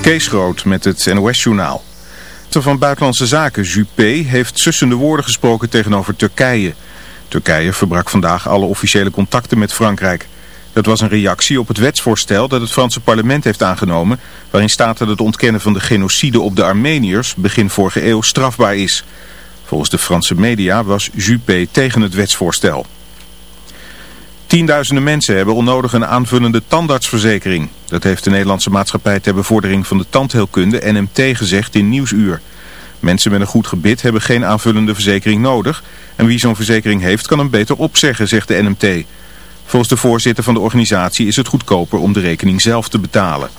Kees Groot met het NOS-journaal. De van Buitenlandse Zaken, Juppé, heeft sussende woorden gesproken tegenover Turkije. Turkije verbrak vandaag alle officiële contacten met Frankrijk. Dat was een reactie op het wetsvoorstel dat het Franse parlement heeft aangenomen... waarin staat dat het ontkennen van de genocide op de Armeniërs begin vorige eeuw strafbaar is. Volgens de Franse media was Juppé tegen het wetsvoorstel. Tienduizenden mensen hebben onnodig een aanvullende tandartsverzekering. Dat heeft de Nederlandse maatschappij ter bevordering van de tandheelkunde NMT gezegd in Nieuwsuur. Mensen met een goed gebit hebben geen aanvullende verzekering nodig. En wie zo'n verzekering heeft kan hem beter opzeggen, zegt de NMT. Volgens de voorzitter van de organisatie is het goedkoper om de rekening zelf te betalen.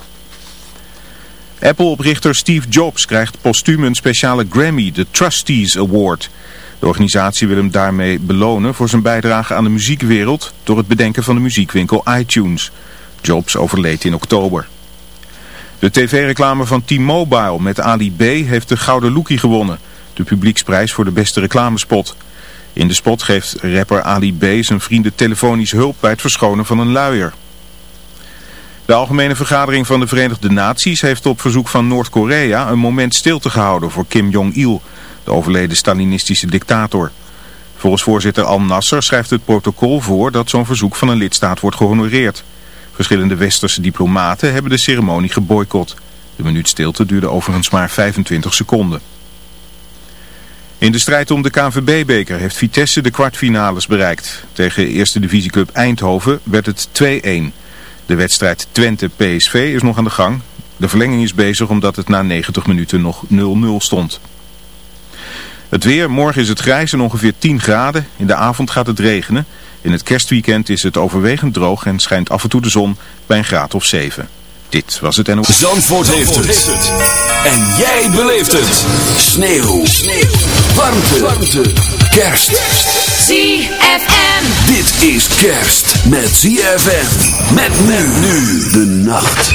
Apple-oprichter Steve Jobs krijgt postuum een speciale Grammy, de Trustees Award... De organisatie wil hem daarmee belonen voor zijn bijdrage aan de muziekwereld door het bedenken van de muziekwinkel iTunes. Jobs overleed in oktober. De tv-reclame van T-Mobile met Ali B heeft de Gouden Lookie gewonnen. De publieksprijs voor de beste reclamespot. In de spot geeft rapper Ali B zijn vrienden telefonisch hulp bij het verschonen van een luier. De Algemene Vergadering van de Verenigde Naties heeft op verzoek van Noord-Korea een moment stilte gehouden voor Kim Jong-il de overleden Stalinistische dictator. Volgens voorzitter Al-Nasser schrijft het protocol voor dat zo'n verzoek van een lidstaat wordt gehonoreerd. Verschillende westerse diplomaten hebben de ceremonie geboycott. De minuut stilte duurde overigens maar 25 seconden. In de strijd om de KNVB-beker heeft Vitesse de kwartfinales bereikt. Tegen eerste divisieclub Eindhoven werd het 2-1. De wedstrijd Twente-PSV is nog aan de gang. De verlenging is bezig omdat het na 90 minuten nog 0-0 stond. Het weer, morgen is het grijs en ongeveer 10 graden. In de avond gaat het regenen. In het kerstweekend is het overwegend droog en schijnt af en toe de zon bij een graad of 7. Dit was het NO. Zandvoort, heeft, het. En jij beleeft het. Sneeuw. Sneeuw. Warmte. Warmte. Kerst. ZFM. Dit is kerst met ZFM. Met men nu de nacht.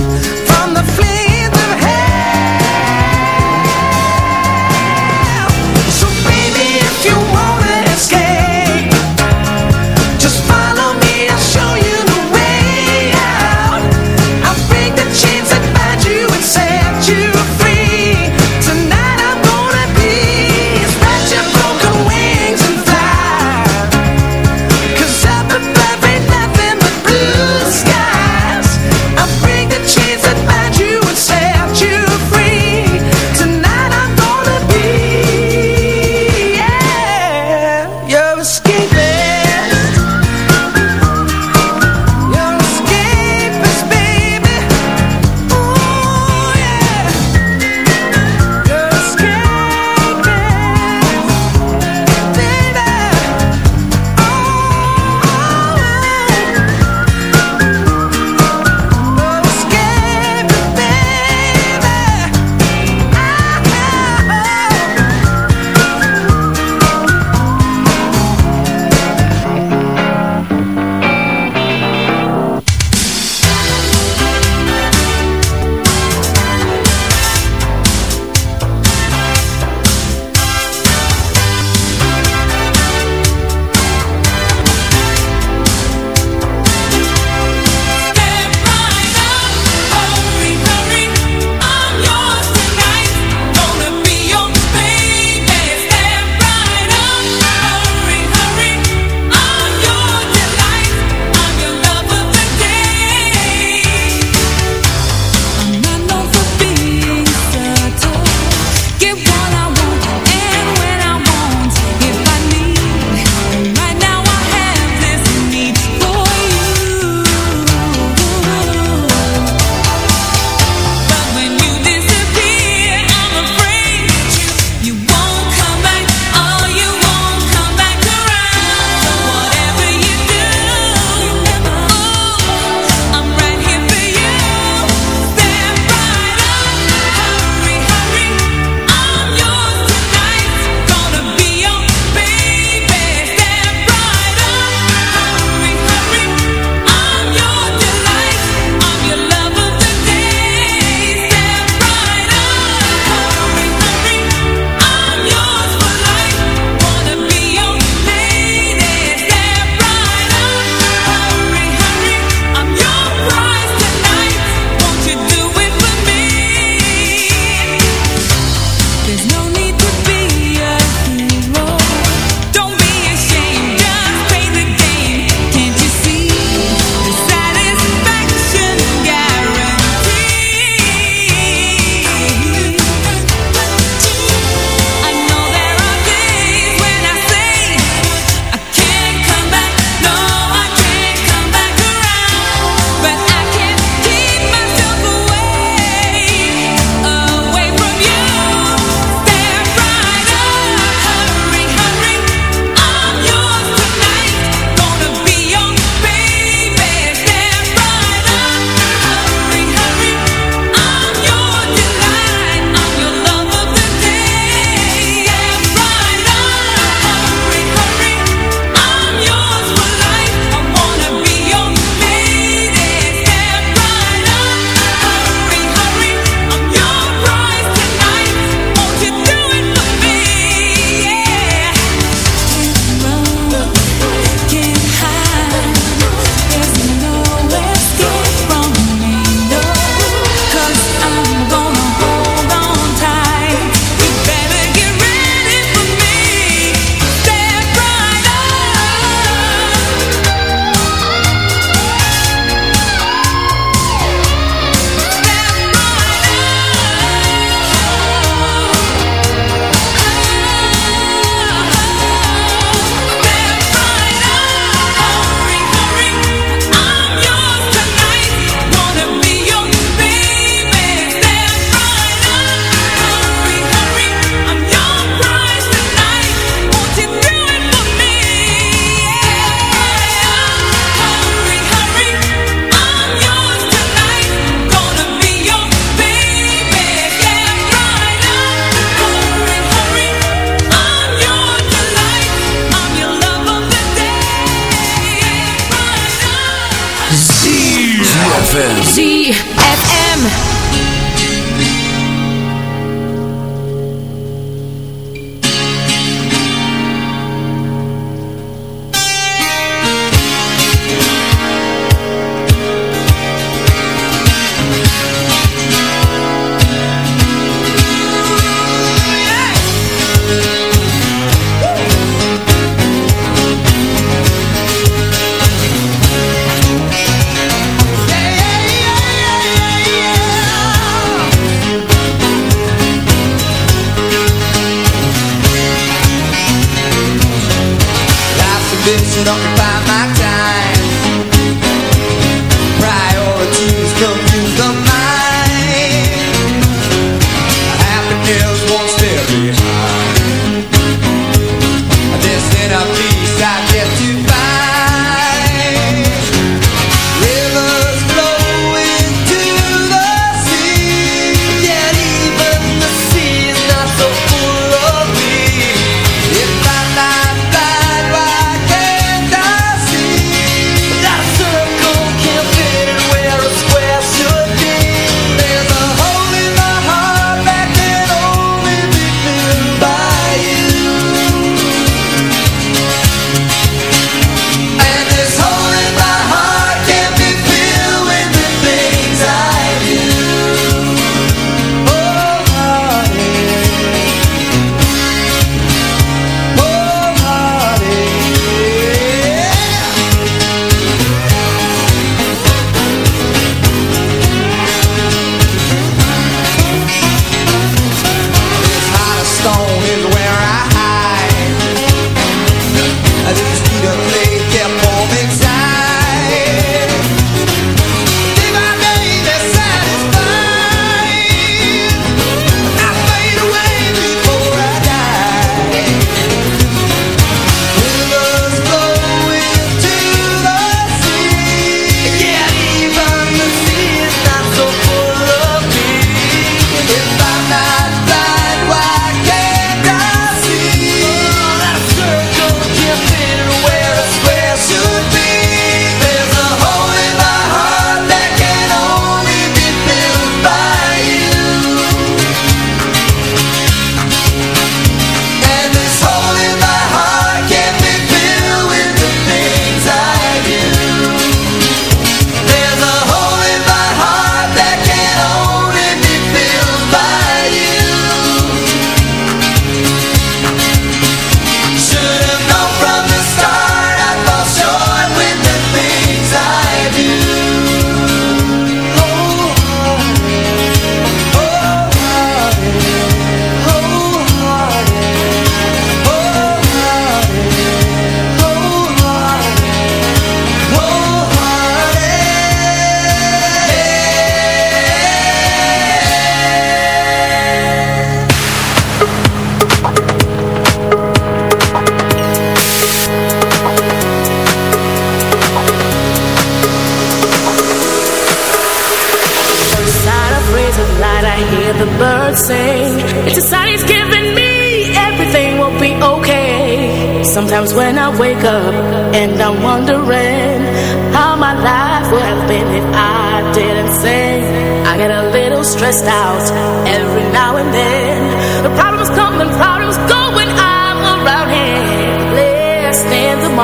Come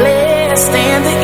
blessed. And the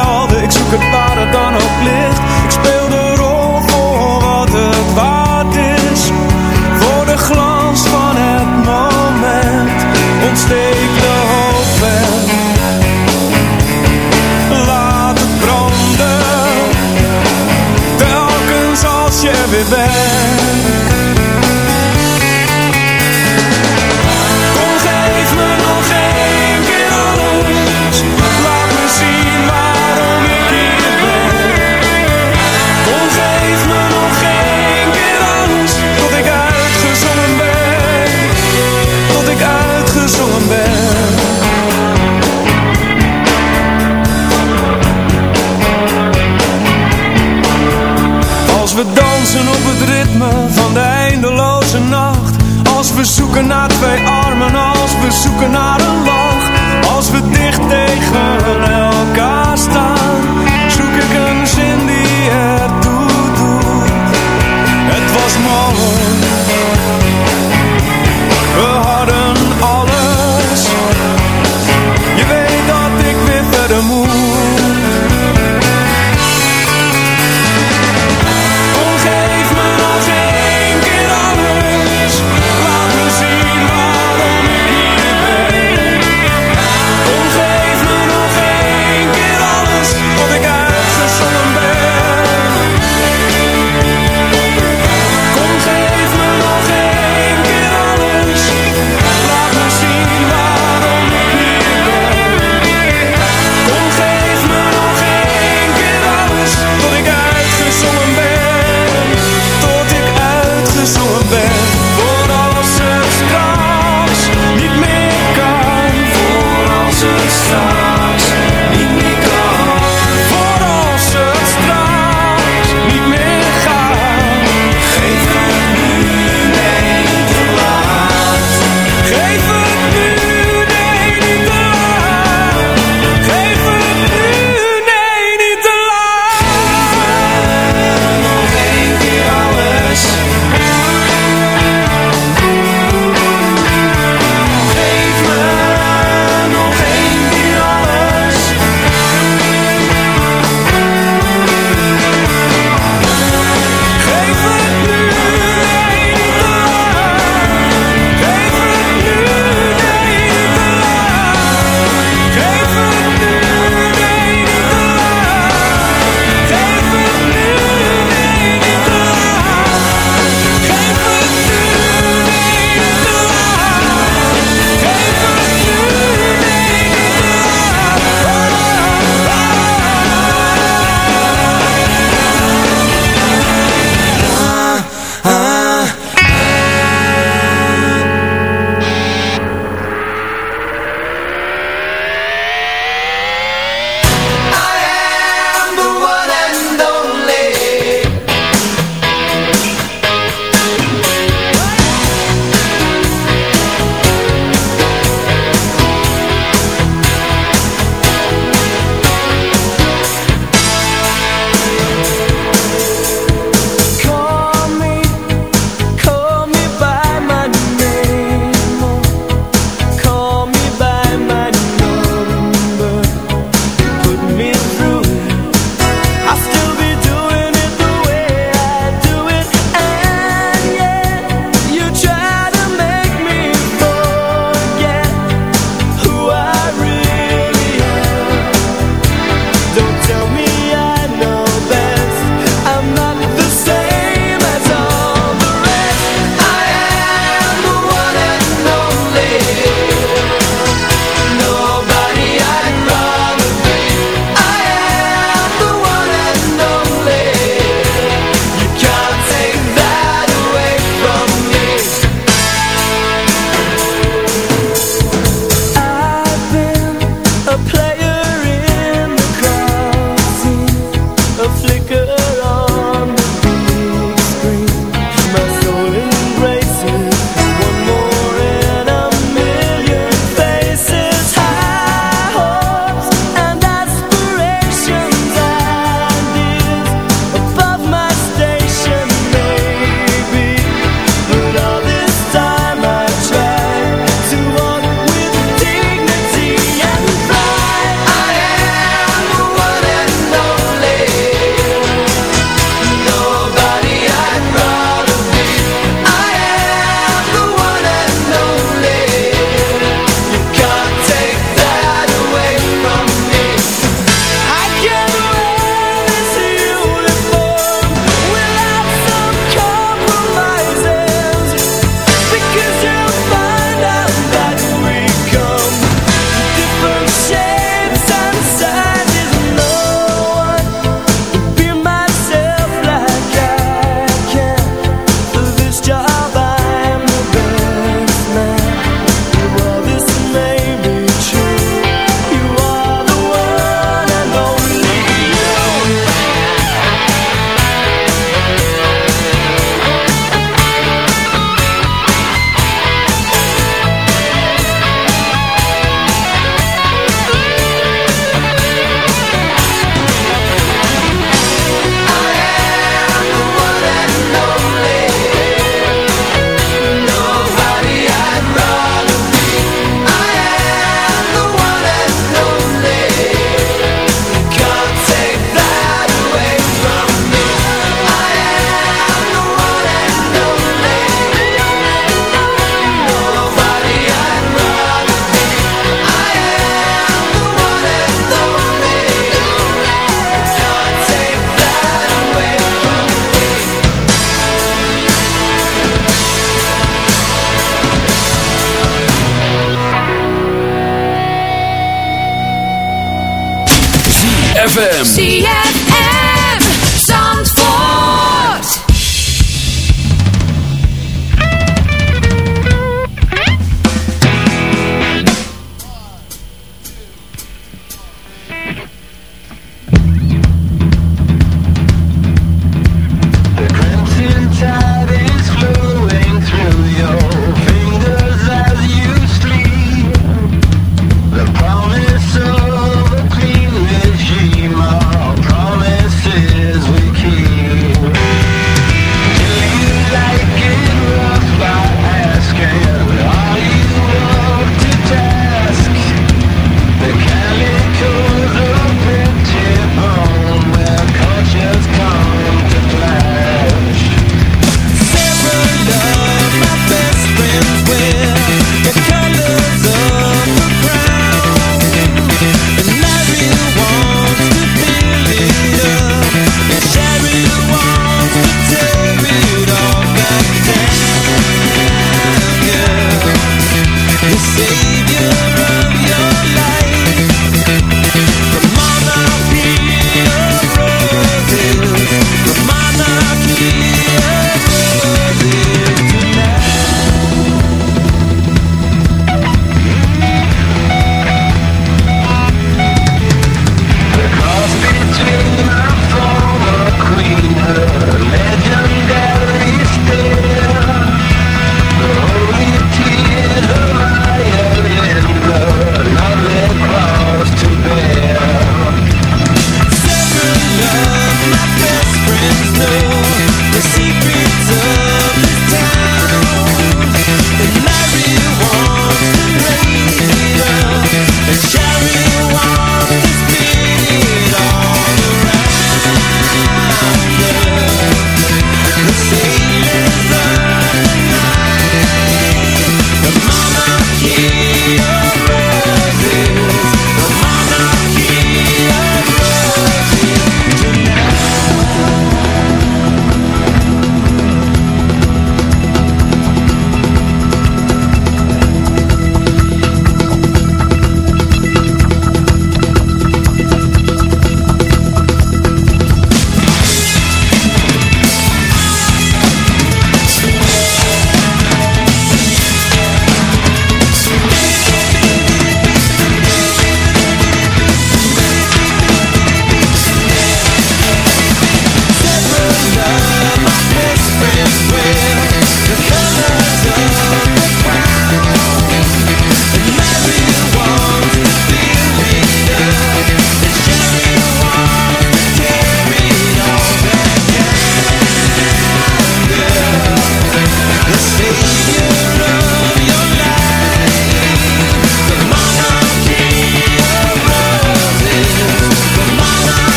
FM.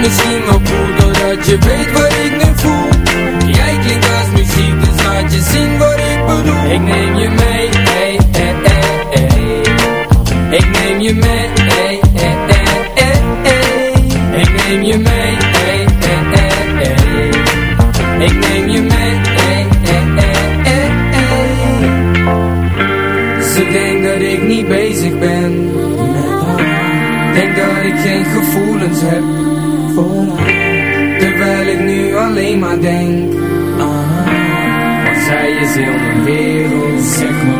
misschien wel cool Doordat je weet wat ik nu voel. Jij klinkt als muziek Dus laat je zien wat ik bedoel. Ik neem je mee hey, hey, hey. Ik neem je mee hey, hey, hey, Ik neem je mee hey. Ik neem je mee hey, hey, hey, Ze denkt dat ik niet bezig ben. Denk dat ik geen gevoelens heb Terwijl ik nu alleen maar denk ah, Want zij is heel mijn wereld Zeg me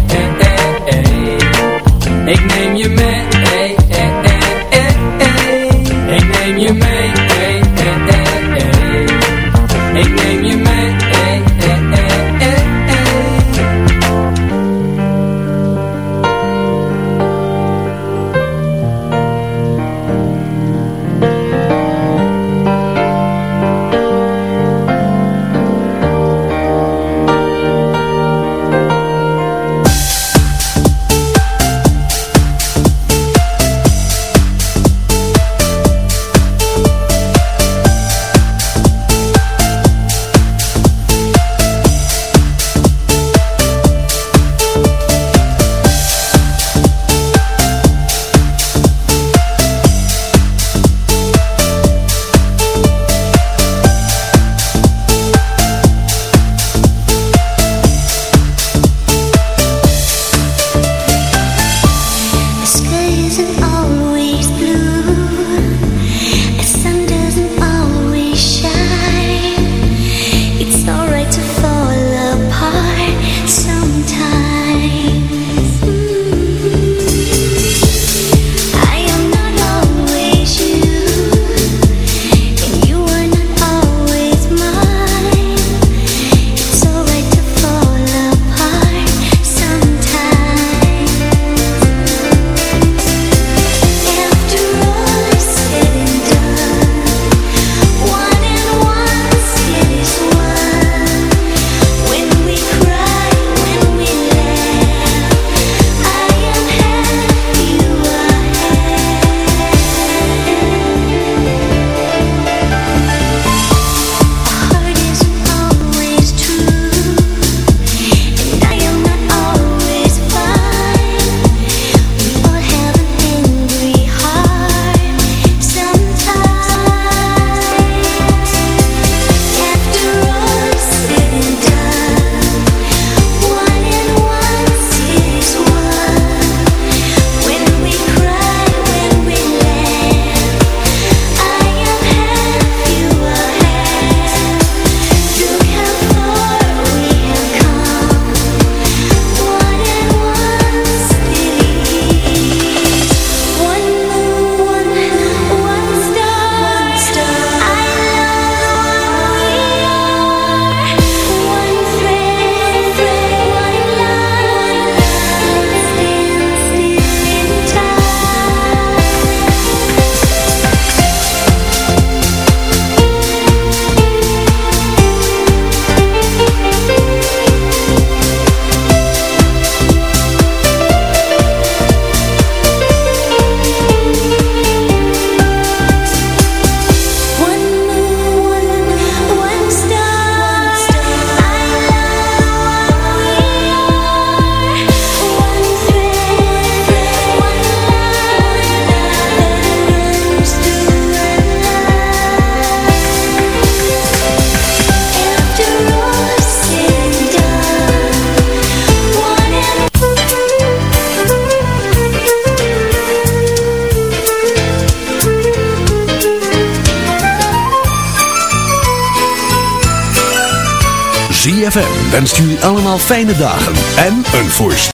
een voorst.